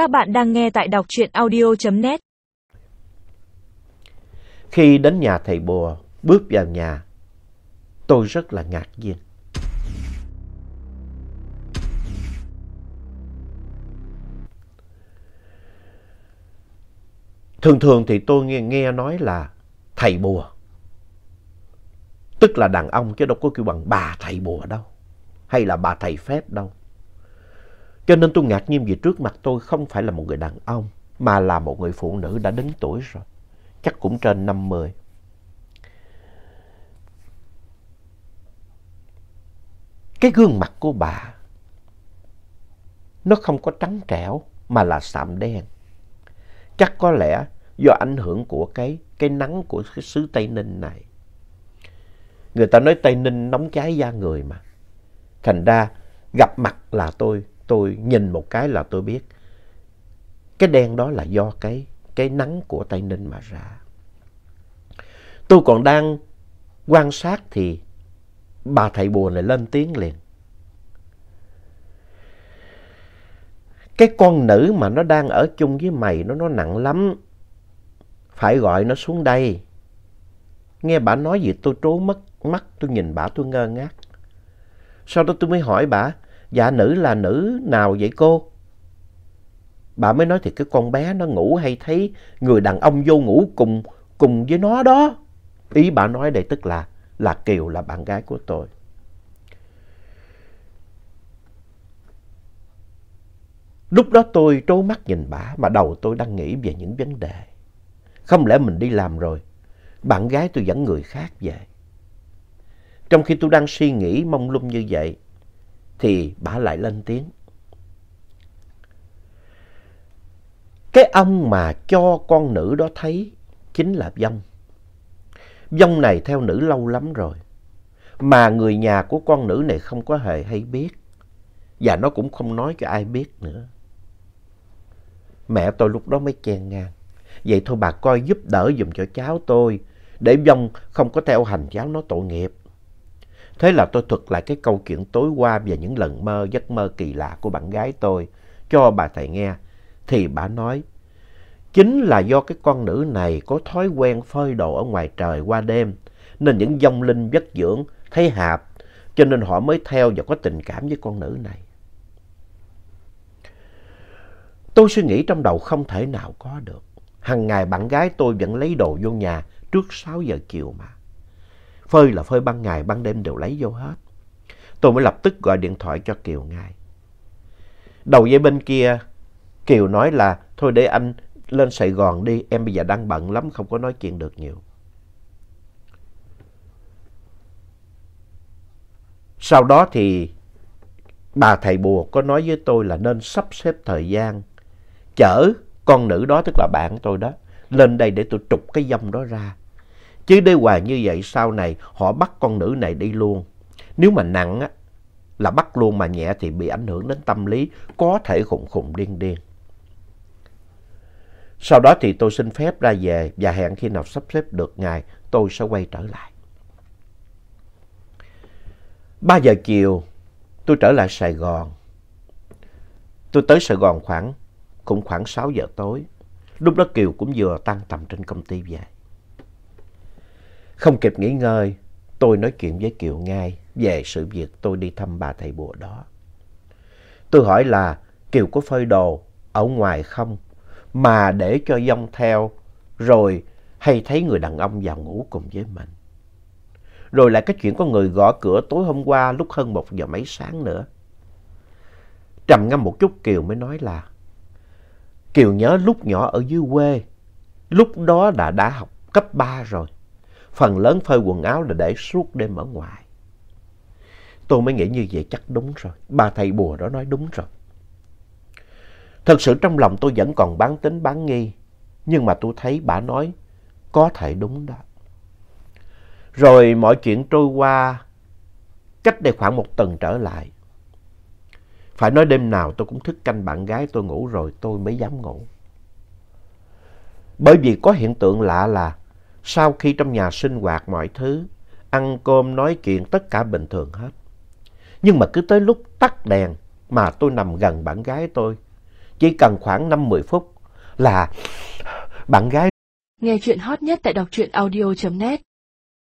Các bạn đang nghe tại đọc truyện audio.net. Khi đến nhà thầy bùa, bước vào nhà, tôi rất là ngạc nhiên. Thường thường thì tôi nghe, nghe nói là thầy bùa. Tức là đàn ông chứ đâu có kêu bằng bà thầy bùa đâu. Hay là bà thầy phép đâu. Cho nên tôi ngạc nhiên vì trước mặt tôi không phải là một người đàn ông. Mà là một người phụ nữ đã đến tuổi rồi. Chắc cũng trên 50. Cái gương mặt của bà nó không có trắng trẻo mà là sạm đen. Chắc có lẽ do ảnh hưởng của cái, cái nắng của cái xứ Tây Ninh này. Người ta nói Tây Ninh nóng cháy da người mà. Thành ra gặp mặt là tôi, tôi nhìn một cái là tôi biết. Cái đen đó là do cái, cái nắng của Tây Ninh mà ra. Tôi còn đang quan sát thì bà thầy bùa này lên tiếng liền. Cái con nữ mà nó đang ở chung với mày nó nó nặng lắm. Phải gọi nó xuống đây. Nghe bà nói gì tôi trố mất mắt, tôi nhìn bà tôi ngơ ngác. Sau đó tôi mới hỏi bà, dạ nữ là nữ nào vậy cô? Bà mới nói thì cái con bé nó ngủ hay thấy người đàn ông vô ngủ cùng cùng với nó đó. Ý bà nói đây tức là là Kiều là bạn gái của tôi. Lúc đó tôi trố mắt nhìn bà mà đầu tôi đang nghĩ về những vấn đề. Không lẽ mình đi làm rồi, bạn gái tôi dẫn người khác về. Trong khi tôi đang suy nghĩ mong lung như vậy, thì bà lại lên tiếng. Cái ông mà cho con nữ đó thấy chính là Vong. Vong này theo nữ lâu lắm rồi. Mà người nhà của con nữ này không có hề hay biết. Và nó cũng không nói cho ai biết nữa. Mẹ tôi lúc đó mới chen ngang. Vậy thôi bà coi giúp đỡ dùm cho cháu tôi. Để Vong không có theo hành cháu nó tội nghiệp. Thế là tôi thuật lại cái câu chuyện tối qua về những lần mơ, giấc mơ kỳ lạ của bạn gái tôi cho bà thầy nghe. Thì bà nói, chính là do cái con nữ này có thói quen phơi đồ ở ngoài trời qua đêm. Nên những vong linh vất dưỡng thấy hạp, cho nên họ mới theo và có tình cảm với con nữ này. Tôi suy nghĩ trong đầu không thể nào có được. Hằng ngày bạn gái tôi vẫn lấy đồ vô nhà trước 6 giờ chiều mà. Phơi là phơi ban ngày, ban đêm đều lấy vô hết. Tôi mới lập tức gọi điện thoại cho Kiều ngay. Đầu dây bên kia, Kiều nói là thôi để anh lên Sài Gòn đi, em bây giờ đang bận lắm, không có nói chuyện được nhiều. Sau đó thì bà thầy bùa có nói với tôi là nên sắp xếp thời gian chở con nữ đó, tức là bạn tôi đó, lên đây để tôi trục cái dâm đó ra. Chứ đê hoài như vậy sau này họ bắt con nữ này đi luôn. Nếu mà nặng á, là bắt luôn mà nhẹ thì bị ảnh hưởng đến tâm lý, có thể khủng khủng điên điên. Sau đó thì tôi xin phép ra về và hẹn khi nào sắp xếp được ngày tôi sẽ quay trở lại. 3 giờ chiều tôi trở lại Sài Gòn. Tôi tới Sài Gòn khoảng cũng khoảng 6 giờ tối. Lúc đó Kiều cũng vừa tan tầm trên công ty về. Không kịp nghỉ ngơi, tôi nói chuyện với Kiều ngay về sự việc tôi đi thăm bà thầy bùa đó. Tôi hỏi là Kiều có phơi đồ ở ngoài không mà để cho dông theo rồi hay thấy người đàn ông vào ngủ cùng với mình. Rồi lại cái chuyện có người gõ cửa tối hôm qua lúc hơn một giờ mấy sáng nữa. Trầm ngâm một chút Kiều mới nói là Kiều nhớ lúc nhỏ ở dưới quê, lúc đó đã đã học cấp 3 rồi. Phần lớn phơi quần áo là để suốt đêm ở ngoài. Tôi mới nghĩ như vậy chắc đúng rồi. Bà thầy bùa đó nói đúng rồi. Thật sự trong lòng tôi vẫn còn bán tính bán nghi. Nhưng mà tôi thấy bà nói có thể đúng đó. Rồi mọi chuyện trôi qua cách đây khoảng một tuần trở lại. Phải nói đêm nào tôi cũng thức canh bạn gái tôi ngủ rồi tôi mới dám ngủ. Bởi vì có hiện tượng lạ là sau khi trong nhà sinh hoạt mọi thứ, ăn cơm nói chuyện tất cả bình thường hết. Nhưng mà cứ tới lúc tắt đèn mà tôi nằm gần bạn gái tôi, chỉ cần khoảng 5-10 phút là bạn gái Nghe chuyện hot nhất tại đọc truyện audio.net